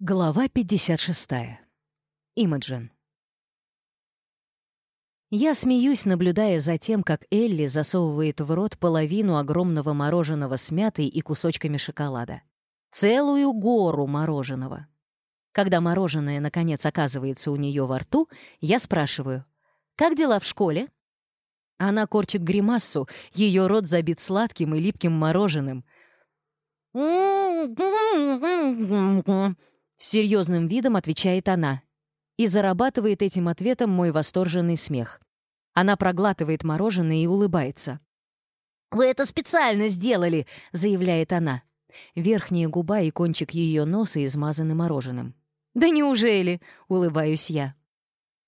Глава 56. Имаджин. Я смеюсь, наблюдая за тем, как Элли засовывает в рот половину огромного мороженого с мятой и кусочками шоколада. Целую гору мороженого. Когда мороженое, наконец, оказывается у нее во рту, я спрашиваю, «Как дела в школе?» Она корчит гримасу, ее рот забит сладким и липким мороженым. Серьезным видом отвечает она. И зарабатывает этим ответом мой восторженный смех. Она проглатывает мороженое и улыбается. «Вы это специально сделали!» — заявляет она. Верхняя губа и кончик ее носа измазаны мороженым. «Да неужели?» — улыбаюсь я.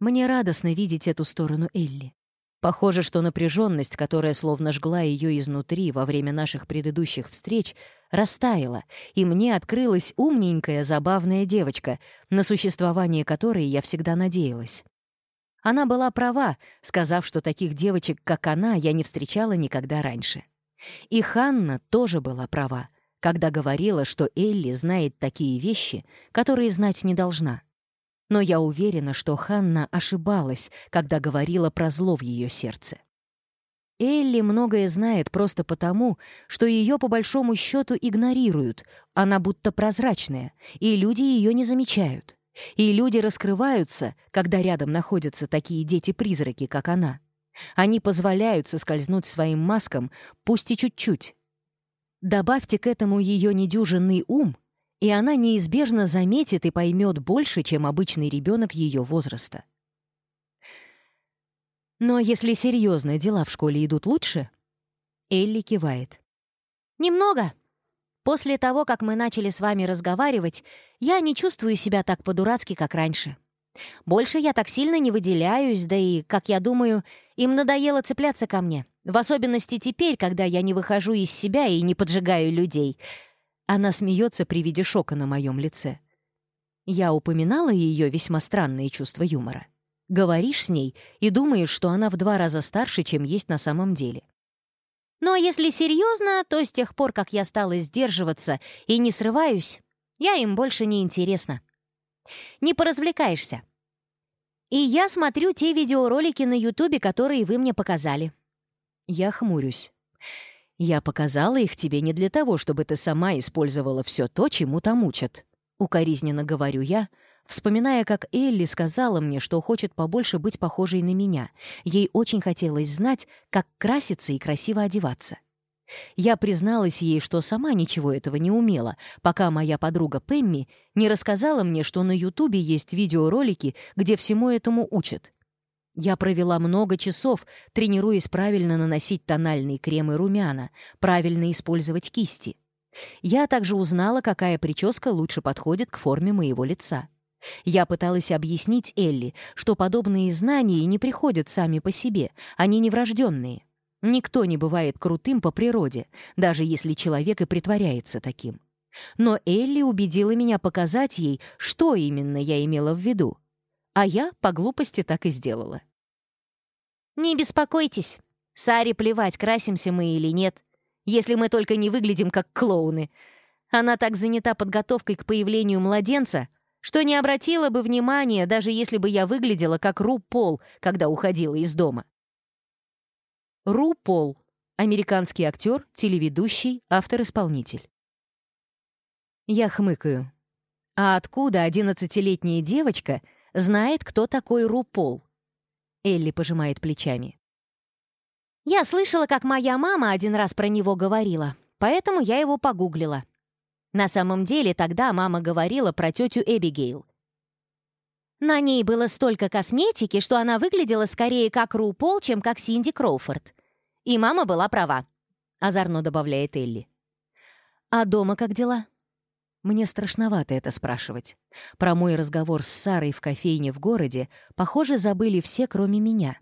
Мне радостно видеть эту сторону Элли. Похоже, что напряженность, которая словно жгла ее изнутри во время наших предыдущих встреч, растаяла, и мне открылась умненькая, забавная девочка, на существование которой я всегда надеялась. Она была права, сказав, что таких девочек, как она, я не встречала никогда раньше. И Ханна тоже была права, когда говорила, что Элли знает такие вещи, которые знать не должна. Но я уверена, что Ханна ошибалась, когда говорила про зло в ее сердце. Элли многое знает просто потому, что ее по большому счету игнорируют, она будто прозрачная, и люди ее не замечают. И люди раскрываются, когда рядом находятся такие дети-призраки, как она. Они позволяют соскользнуть своим маскам, пусть и чуть-чуть. Добавьте к этому ее недюжинный ум, и она неизбежно заметит и поймет больше, чем обычный ребенок ее возраста. Но если серьезные дела в школе идут лучше... Элли кивает. «Немного. После того, как мы начали с вами разговаривать, я не чувствую себя так по-дурацки, как раньше. Больше я так сильно не выделяюсь, да и, как я думаю, им надоело цепляться ко мне. В особенности теперь, когда я не выхожу из себя и не поджигаю людей». Она смеется при виде шока на моем лице. Я упоминала ее весьма странные чувства юмора. Говоришь с ней и думаешь, что она в два раза старше, чем есть на самом деле. Но если серьезно, то с тех пор, как я стала сдерживаться и не срываюсь, я им больше не интересна. Не поразвлекаешься. И я смотрю те видеоролики на Ютубе, которые вы мне показали. Я хмурюсь. Я показала их тебе не для того, чтобы ты сама использовала все то, чему там учат. Укоризненно говорю я — Вспоминая, как Элли сказала мне, что хочет побольше быть похожей на меня, ей очень хотелось знать, как краситься и красиво одеваться. Я призналась ей, что сама ничего этого не умела, пока моя подруга Пэмми не рассказала мне, что на Ютубе есть видеоролики, где всему этому учат. Я провела много часов, тренируясь правильно наносить тональные кремы румяна, правильно использовать кисти. Я также узнала, какая прическа лучше подходит к форме моего лица. Я пыталась объяснить Элли, что подобные знания не приходят сами по себе, они неврожденные. Никто не бывает крутым по природе, даже если человек и притворяется таким. Но Элли убедила меня показать ей, что именно я имела в виду. А я по глупости так и сделала. «Не беспокойтесь. Саре плевать, красимся мы или нет, если мы только не выглядим как клоуны. Она так занята подготовкой к появлению младенца, что не обратила бы внимания, даже если бы я выглядела как Ру Пол, когда уходила из дома. Ру Пол — американский актер, телеведущий, автор-исполнитель. Я хмыкаю. А откуда 11-летняя девочка знает, кто такой Ру Пол? Элли пожимает плечами. Я слышала, как моя мама один раз про него говорила, поэтому я его погуглила. На самом деле тогда мама говорила про тетю Эбигейл. На ней было столько косметики, что она выглядела скорее как Ру Пол, чем как Синди Кроуфорд. И мама была права, — озорно добавляет Элли. «А дома как дела?» Мне страшновато это спрашивать. Про мой разговор с Сарой в кофейне в городе, похоже, забыли все, кроме меня.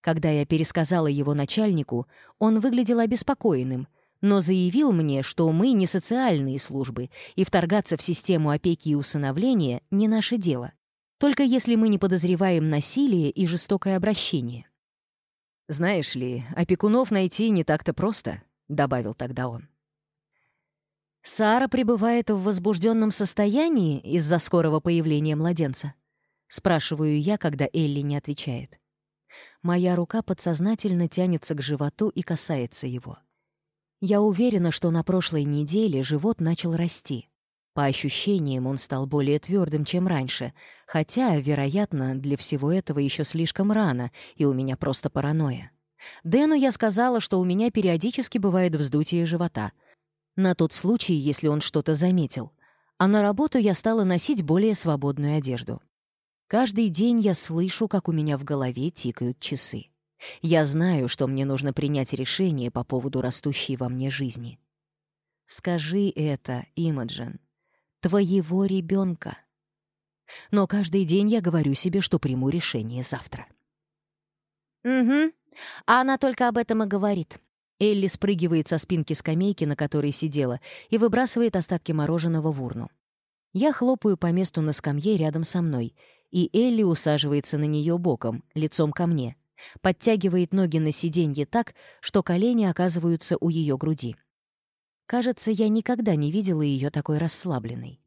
Когда я пересказала его начальнику, он выглядел обеспокоенным — но заявил мне, что мы не социальные службы, и вторгаться в систему опеки и усыновления не наше дело, только если мы не подозреваем насилие и жестокое обращение. «Знаешь ли, опекунов найти не так-то просто», — добавил тогда он. «Сара пребывает в возбужденном состоянии из-за скорого появления младенца?» — спрашиваю я, когда Элли не отвечает. Моя рука подсознательно тянется к животу и касается его. Я уверена, что на прошлой неделе живот начал расти. По ощущениям, он стал более твердым, чем раньше, хотя, вероятно, для всего этого еще слишком рано, и у меня просто паранойя. Дэну я сказала, что у меня периодически бывает вздутие живота. На тот случай, если он что-то заметил. А на работу я стала носить более свободную одежду. Каждый день я слышу, как у меня в голове тикают часы. Я знаю, что мне нужно принять решение по поводу растущей во мне жизни. Скажи это, Имаджин, твоего ребенка. Но каждый день я говорю себе, что приму решение завтра. Угу. А она только об этом и говорит. Элли спрыгивает со спинки скамейки, на которой сидела, и выбрасывает остатки мороженого в урну. Я хлопаю по месту на скамье рядом со мной, и Элли усаживается на нее боком, лицом ко мне — подтягивает ноги на сиденье так, что колени оказываются у ее груди. Кажется, я никогда не видела ее такой расслабленной.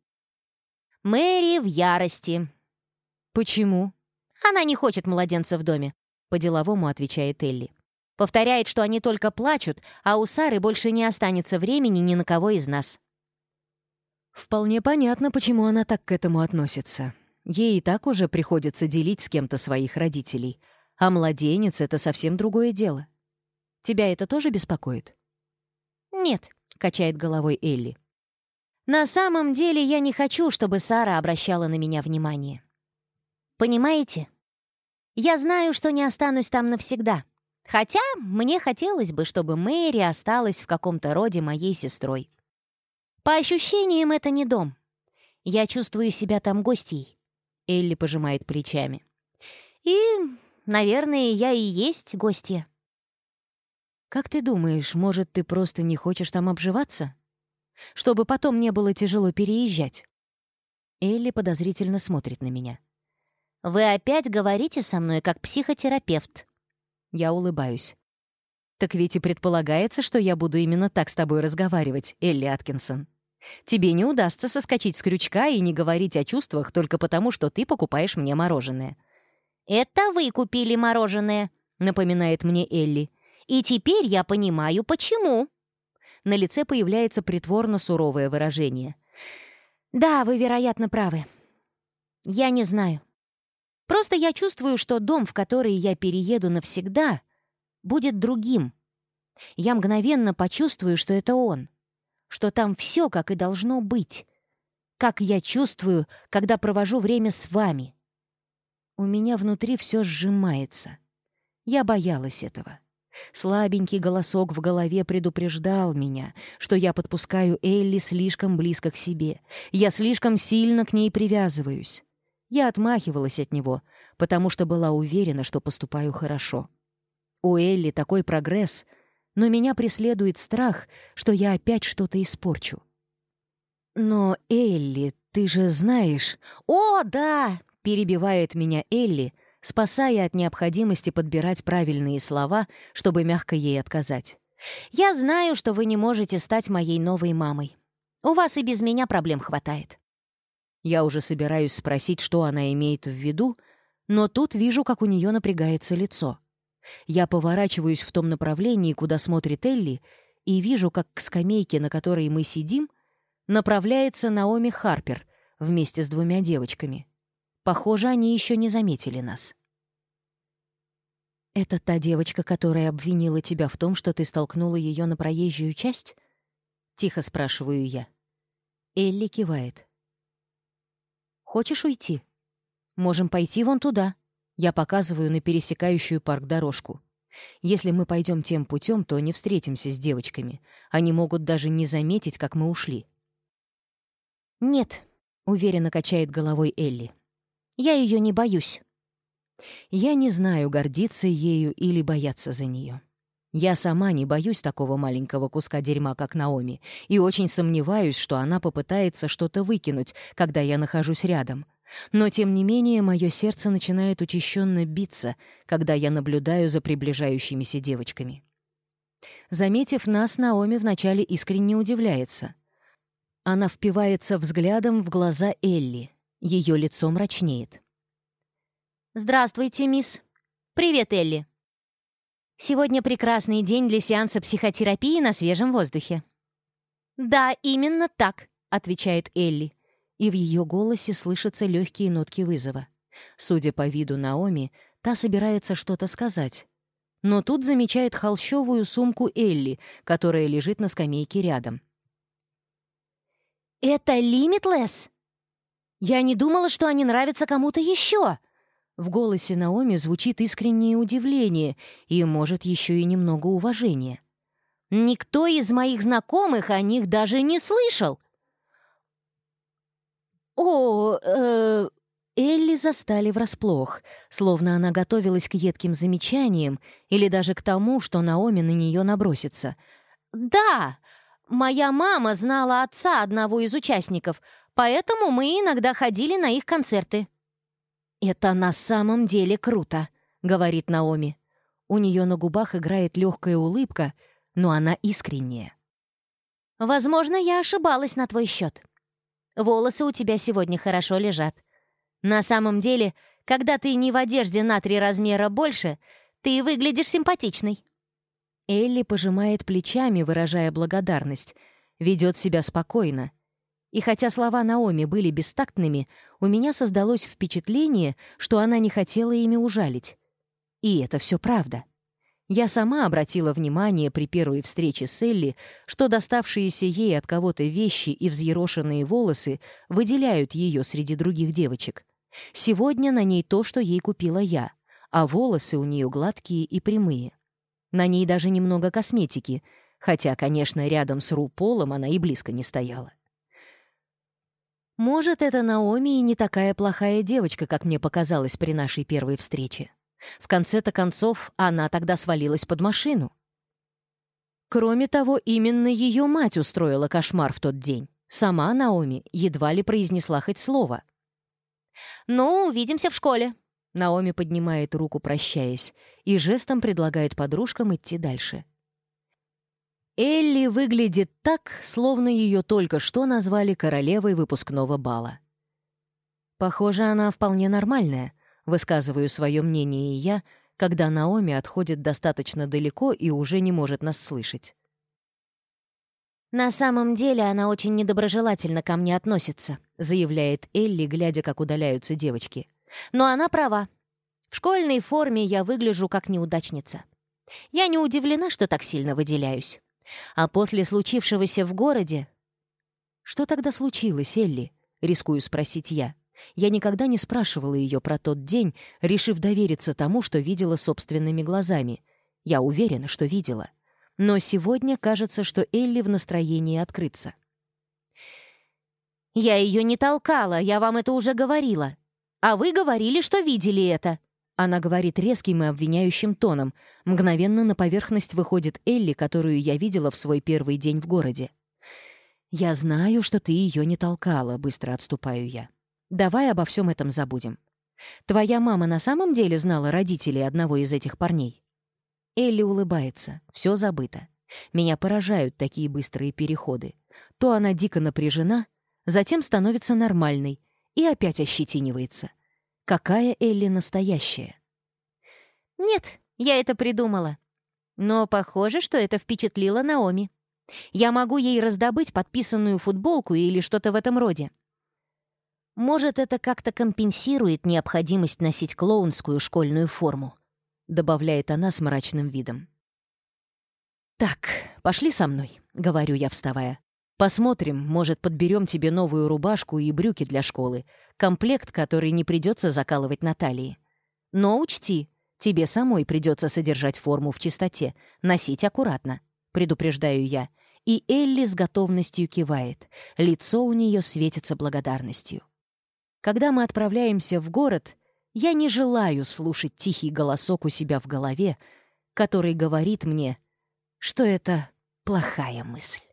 Мэри в ярости. Почему? Она не хочет младенца в доме, по-деловому отвечает Элли. Повторяет, что они только плачут, а у Сары больше не останется времени ни на кого из нас. Вполне понятно, почему она так к этому относится. Ей и так уже приходится делить с кем-то своих родителей — а младенец — это совсем другое дело. Тебя это тоже беспокоит? «Нет», — качает головой Элли. «На самом деле я не хочу, чтобы Сара обращала на меня внимание. Понимаете? Я знаю, что не останусь там навсегда. Хотя мне хотелось бы, чтобы Мэри осталась в каком-то роде моей сестрой. По ощущениям, это не дом. Я чувствую себя там гостей. Элли пожимает плечами. «И Наверное, я и есть гостья». «Как ты думаешь, может, ты просто не хочешь там обживаться? Чтобы потом не было тяжело переезжать?» Элли подозрительно смотрит на меня. «Вы опять говорите со мной как психотерапевт?» Я улыбаюсь. «Так ведь и предполагается, что я буду именно так с тобой разговаривать, Элли Аткинсон. Тебе не удастся соскочить с крючка и не говорить о чувствах только потому, что ты покупаешь мне мороженое. «Это вы купили мороженое», — напоминает мне Элли. «И теперь я понимаю, почему». На лице появляется притворно суровое выражение. «Да, вы, вероятно, правы. Я не знаю. Просто я чувствую, что дом, в который я перееду навсегда, будет другим. Я мгновенно почувствую, что это он, что там все, как и должно быть, как я чувствую, когда провожу время с вами». У меня внутри все сжимается. Я боялась этого. Слабенький голосок в голове предупреждал меня, что я подпускаю Элли слишком близко к себе. Я слишком сильно к ней привязываюсь. Я отмахивалась от него, потому что была уверена, что поступаю хорошо. У Элли такой прогресс, но меня преследует страх, что я опять что-то испорчу. «Но, Элли, ты же знаешь...» «О, да!» перебивает меня Элли, спасая от необходимости подбирать правильные слова, чтобы мягко ей отказать. «Я знаю, что вы не можете стать моей новой мамой. У вас и без меня проблем хватает». Я уже собираюсь спросить, что она имеет в виду, но тут вижу, как у нее напрягается лицо. Я поворачиваюсь в том направлении, куда смотрит Элли, и вижу, как к скамейке, на которой мы сидим, направляется Наоми Харпер вместе с двумя девочками. Похоже, они еще не заметили нас. «Это та девочка, которая обвинила тебя в том, что ты столкнула ее на проезжую часть?» — тихо спрашиваю я. Элли кивает. «Хочешь уйти? Можем пойти вон туда». Я показываю на пересекающую парк дорожку. Если мы пойдем тем путем, то не встретимся с девочками. Они могут даже не заметить, как мы ушли. «Нет», — уверенно качает головой Элли. Я ее не боюсь. Я не знаю, гордиться ею или бояться за нее. Я сама не боюсь такого маленького куска дерьма, как Наоми, и очень сомневаюсь, что она попытается что-то выкинуть, когда я нахожусь рядом. Но, тем не менее, мое сердце начинает учащенно биться, когда я наблюдаю за приближающимися девочками. Заметив нас, Наоми вначале искренне удивляется. Она впивается взглядом в глаза Элли — ее лицо мрачнеет. «Здравствуйте, мисс. Привет, Элли. Сегодня прекрасный день для сеанса психотерапии на свежем воздухе». «Да, именно так», — отвечает Элли. И в ее голосе слышатся легкие нотки вызова. Судя по виду Наоми, та собирается что-то сказать. Но тут замечает холщовую сумку Элли, которая лежит на скамейке рядом. «Это Limitless?» Я не думала, что они нравятся кому-то еще!» В голосе Наоми звучит искреннее удивление и, может, еще и немного уважения. «Никто из моих знакомых о них даже не слышал!» «О, э...» Элли застали врасплох, словно она готовилась к едким замечаниям или даже к тому, что Наоми на нее набросится. «Да, моя мама знала отца одного из участников. Поэтому мы иногда ходили на их концерты». «Это на самом деле круто», — говорит Наоми. У нее на губах играет легкая улыбка, но она искренняя. «Возможно, я ошибалась на твой счет. Волосы у тебя сегодня хорошо лежат. На самом деле, когда ты не в одежде на три размера больше, ты выглядишь симпатичной». Элли пожимает плечами, выражая благодарность. Ведет себя спокойно. И хотя слова Наоми были бестактными, у меня создалось впечатление, что она не хотела ими ужалить. И это все правда. Я сама обратила внимание при первой встрече с Элли, что доставшиеся ей от кого-то вещи и взъерошенные волосы выделяют ее среди других девочек. Сегодня на ней то, что ей купила я, а волосы у нее гладкие и прямые. На ней даже немного косметики, хотя, конечно, рядом с Ру Полом она и близко не стояла. Может, эта Наоми и не такая плохая девочка, как мне показалось при нашей первой встрече. В конце-то концов, она тогда свалилась под машину. Кроме того, именно ее мать устроила кошмар в тот день. Сама Наоми едва ли произнесла хоть слово. «Ну, увидимся в школе», — Наоми поднимает руку, прощаясь, и жестом предлагает подружкам идти дальше. Элли выглядит так, словно ее только что назвали королевой выпускного бала. «Похоже, она вполне нормальная», — высказываю свое мнение и я, когда Наоми отходит достаточно далеко и уже не может нас слышать. «На самом деле она очень недоброжелательно ко мне относится», заявляет Элли, глядя, как удаляются девочки. «Но она права. В школьной форме я выгляжу как неудачница. Я не удивлена, что так сильно выделяюсь». А после случившегося в городе... «Что тогда случилось, Элли?» — рискую спросить я. Я никогда не спрашивала ее про тот день, решив довериться тому, что видела собственными глазами. Я уверена, что видела. Но сегодня кажется, что Элли в настроении открыться. «Я ее не толкала, я вам это уже говорила. А вы говорили, что видели это», она говорит резким и обвиняющим тоном. Мгновенно на поверхность выходит Элли, которую я видела в свой первый день в городе. «Я знаю, что ты ее не толкала», — быстро отступаю я. «Давай обо всем этом забудем. Твоя мама на самом деле знала родителей одного из этих парней?» Элли улыбается. Все забыто. Меня поражают такие быстрые переходы. То она дико напряжена, затем становится нормальной и опять ощетинивается — какая Элли настоящая. «Нет, я это придумала. Но похоже, что это впечатлило Наоми. Я могу ей раздобыть подписанную футболку или что-то в этом роде. Может, это как-то компенсирует необходимость носить клоунскую школьную форму», добавляет она с мрачным видом. «Так, пошли со мной», — говорю я, вставая. Посмотрим, может, подберем тебе новую рубашку и брюки для школы, комплект, который не придется закалывать на. Но учти, тебе самой придется содержать форму в чистоте, носить аккуратно, предупреждаю я. И Элли с готовностью кивает, лицо у нее светится благодарностью. Когда мы отправляемся в город, я не желаю слушать тихий голосок у себя в голове, который говорит мне, что это плохая мысль.